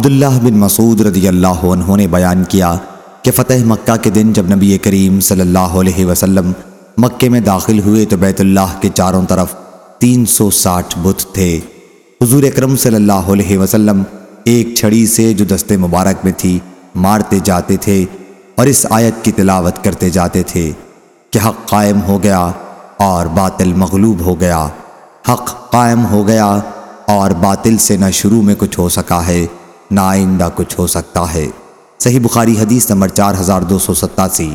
عبداللہ بن مسعود رضی اللہ عنہ نے بیان کیا کہ فتح مکہ کے دن جب نبی کریم صلی اللہ علیہ وسلم مکے میں داخل ہوئے تو بیت اللہ کے چاروں طرف تین سو ساٹھ بت تھے۔ حضور اکرم صلی اللہ علیہ وسلم ایک چھڑی سے جو دستے مبارک میں تھی مارتے جاتے تھے اور اس آیت کی تلاوت کرتے جاتے تھے کہ حق قائم ہو گیا اور باطل مغلوب ہو گیا۔ حق قائم ہو گیا اور باطل سے نہ شروع میں کچھ ہو سکا ہے۔ نہ آئندہ کچھ ہو سکتا ہے۔ صحیح بخاری حدیث نمبر چار ہزار دو سو ستاسی۔